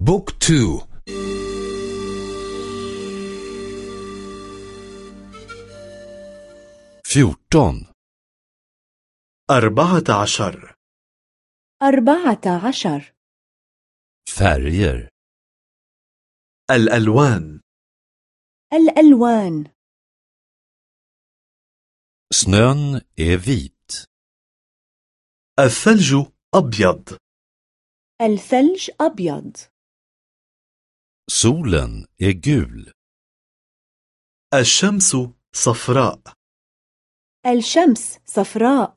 بوك تو. fjorton أربعة عشر. أربعة عشر. färger الألوان. الألوان. är vit الثلج أبيض. الثلج أبيض. Solen är gul. الشمس صفراء الشمس صفراء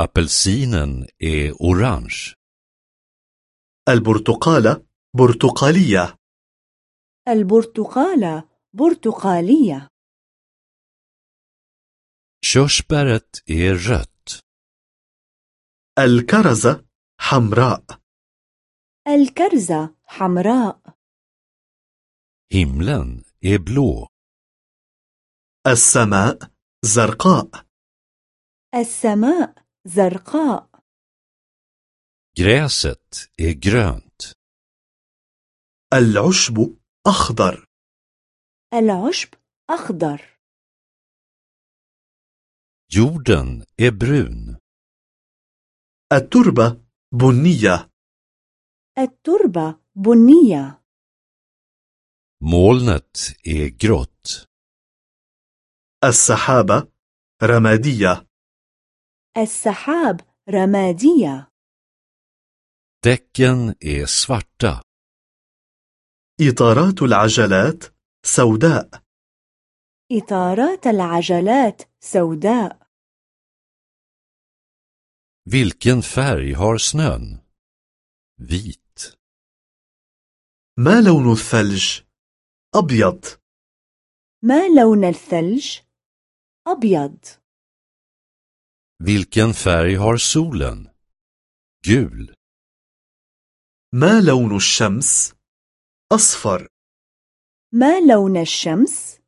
apelsinen är orange. البرتقالة برتقالية البرتقالة برتقالية körsbäret är rött. الكرزة حمراء الكرزة حمراء. Himlen är blå. السماء زرقاء. السماء زرقاء. Gräset är grönt. العشب أخضر. العشب أخضر. Jorden är brun. التربة بنية. التربة بنية molnet är grått. السحابة رمادية. السحاب رمادية. Däcken är svarta. إطارات العجلات سوداء. إطارات العجلات سوداء. Vilken färg har snön? Vit. ما لون الثلج؟ أبيض ما لون الثلج؟ أبيض vilken färg har solen gul ما لون الشمس؟ أصفر ما لون الشمس؟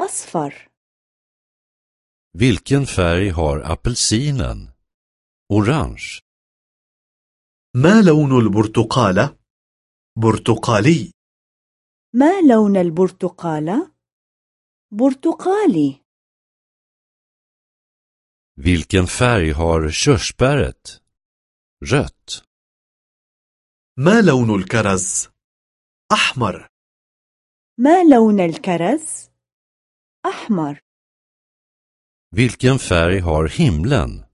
أصفر vilken färg har apelsinen orange ما لون البرتقالة؟ برتقالي. ما لون البرتقالة؟ برتقالي. Vilken färg har körsbäret? Rött. ما لون الكرز؟ أحمر. ما لون الكرز؟ أحمر. Vilken färg har himlen?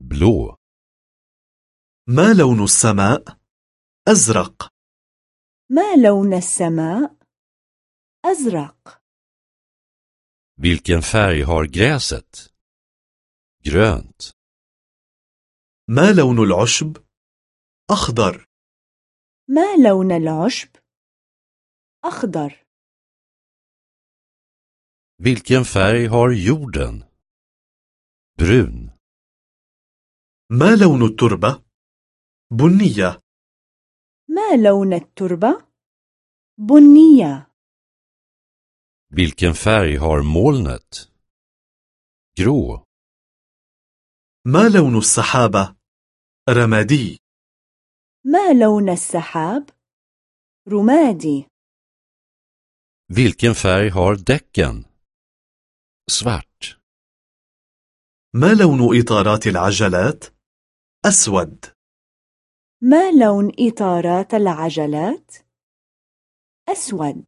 Blå. ما لون السماء؟ أزرق. ما لون السماء؟ أزرق vilken färg har gräset grönt ما لون العشب؟ أخضر ما لون العشب؟ أخضر vilken färg har jorden brun ما لون التربة؟ بنية ما لون التربة؟ بنية vilken färg har molnet grå ما لون السحابة؟ رمادي ما لون السحاب؟ رمادي vilken färg har däcken svart ما لون إطارات العجلات؟ أسود ما لون إطارات العجلات؟ أسود